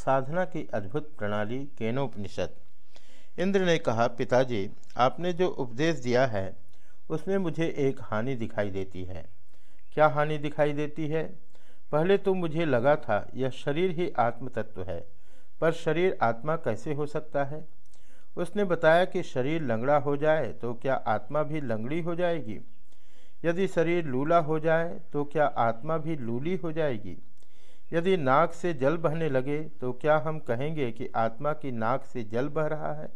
साधना की अद्भुत प्रणाली केनोपनिषद। इंद्र ने कहा, पिताजी, आपने जो उपदेश दिया है, उसमें मुझे एक हानि दिखाई देती है। क्या हानि दिखाई देती है? पहले तो मुझे लगा था, यह शरीर ही आत्म तत्व है, पर शरीर आत्मा कैसे हो सकता है? उसने बताया कि शरीर लंगड़ा हो जाए तो क्या आत्मा भी लंगड़ी हो जाएगी? यदि शरीर लूला हो जाए तो क्या आत्मा भी लूली हो जाएगी? यदि नाक से जल बहने लगे तो क्या हम कहेंगे कि आत्मा की नाक से जल बह रहा है?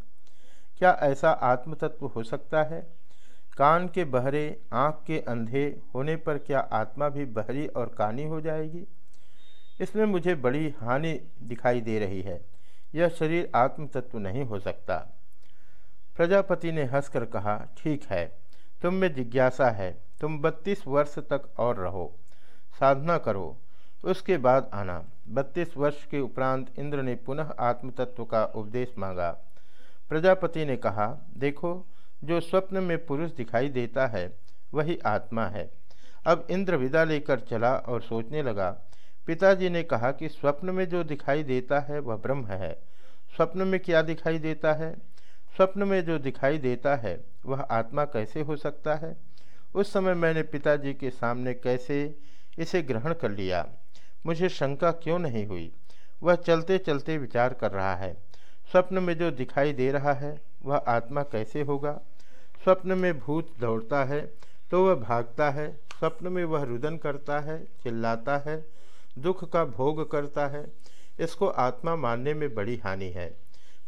क्या ऐसा आत्म तत्व हो सकता है? कान के बहरे, आँख के अंधे होने पर क्या आत्मा भी बहरी और कानी हो जाएगी? इसमें मुझे बड़ी हानि दिखाई दे रही है। यह शरीर आत्म तत्व नहीं हो सकता। प्रजापति ने हंसकर कहा, ठीक है, तुम में जिज्ञासा है। तुम बत्तीस वर्ष तक और रहो। साधना करो। उसके बाद आना। बत्तीस वर्ष के उपरांत इंद्र ने पुनः आत्मतत्व का उपदेश मांगा। प्रजापति ने कहा, देखो, जो स्वप्न में पुरुष दिखाई देता है, वही आत्मा है। अब इंद्र विदा लेकर चला और सोचने लगा, पिताजी ने कहा कि स्वप्न में जो दिखाई देता है, वह ब्रह्म है। स्वप्न में क्या दिखाई देता है? स्वप्न में जो दिखाई देता है, वह आत्मा कैसे हो सकता है? उस समय मैंने पिताजी के सामने कैसे इसे ग्रहण कर लिया। मुझे शंका क्यों नहीं हुई? वह चलते चलते विचार कर रहा है। स्वप्न में जो दिखाई दे रहा है, वह आत्मा कैसे होगा? स्वप्न में भूत दौड़ता है तो वह भागता है। स्वप्न में वह रुदन करता है, चिल्लाता है, दुख का भोग करता है। इसको आत्मा मानने में बड़ी हानि है।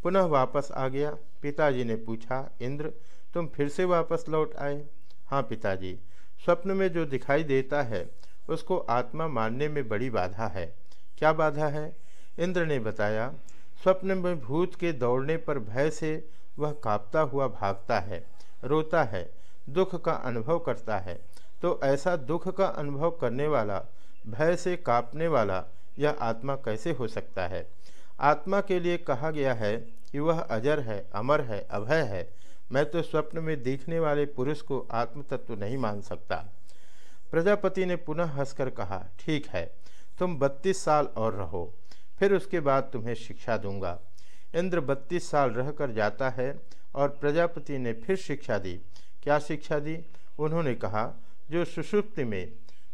पुनः वापस आ गया। पिताजी ने पूछा, इंद्र, तुम फिर से वापस लौट आए? हाँ पिताजी। स्वप्न में जो दिखाई देता है उसको आत्मा मानने में बड़ी बाधा है। क्या बाधा है? इंद्र ने बताया, स्वप्न में भूत के दौड़ने पर भय से वह कांपता हुआ भागता है, रोता है, दुख का अनुभव करता है। तो ऐसा दुख का अनुभव करने वाला, भय से कांपने वाला यह आत्मा कैसे हो सकता है? आत्मा के लिए कहा गया है कि वह अजर है, अमर है, अभय है। मैं तो स्वप्न में देखने वाले पुरुष को आत्म तत्व नहीं मान सकता। प्रजापति ने पुनः हंसकर कहा, ठीक है, तुम बत्तीस साल और रहो, फिर उसके बाद तुम्हें शिक्षा दूँगा। इंद्र बत्तीस साल रहकर जाता है और प्रजापति ने फिर शिक्षा दी। क्या शिक्षा दी? उन्होंने कहा, जो सुषुप्ति में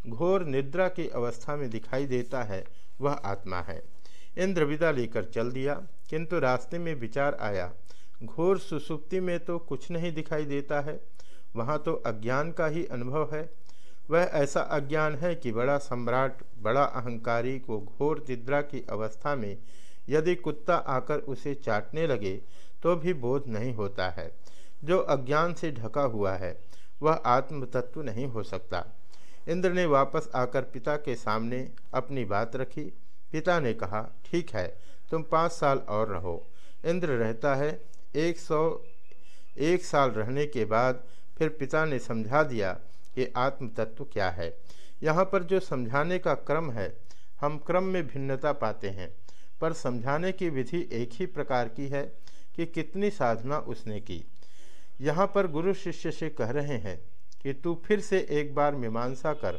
घोर निद्रा की अवस्था में दिखाई देता है, वह आत्मा है। इंद्र विदा लेकर चल दिया, किंतु रास्ते में विचार आया, घोर सुसुप्ति में तो कुछ नहीं दिखाई देता है, वहाँ तो अज्ञान का ही अनुभव है वह ऐसा अज्ञान है कि बड़ा सम्राट, बड़ा अहंकारी को घोर निद्रा की अवस्था में यदि कुत्ता आकर उसे चाटने लगे तो भी बोध नहीं होता है। जो अज्ञान से ढका हुआ है, वह आत्म तत्व नहीं हो सकता। इंद्र ने वापस आकर पिता के सामने अपनी बात रखी। पिता ने कहा, ठीक है, तुम पाँच साल और रहो। इंद्र रहता है एक सौ, एक साल रहने के बाद फिर पिता ने समझा दिया कि आत्म तत्व क्या है? यहाँ पर जो समझाने का क्रम है, हम क्रम में भिन्नता पाते हैं, पर समझाने की विधि एक ही प्रकार की है कि कितनी साधना उसने की। यहाँ पर गुरु शिष्य से कह रहे हैं कि तू फिर से एक बार मीमांसा कर,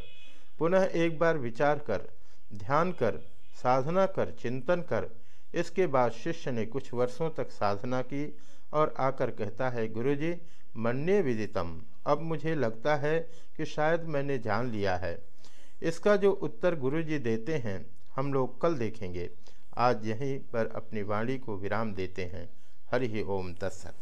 पुनः एक बार विचार कर, ध्यान कर, साधना कर, चिंतन कर। इसके बाद शिष्य ने कुछ वर्षों तक साधना की और आकर कहता है, गुरुजी, मन्य विदितम। अब मुझे लगता है कि शायद मैंने जान लिया है। इसका जो उत्तर गुरुजी देते हैं, हम लोग कल देखेंगे। आज यहीं पर अपनी वाणी को विराम देते हैं। हरि ओम तत्सत।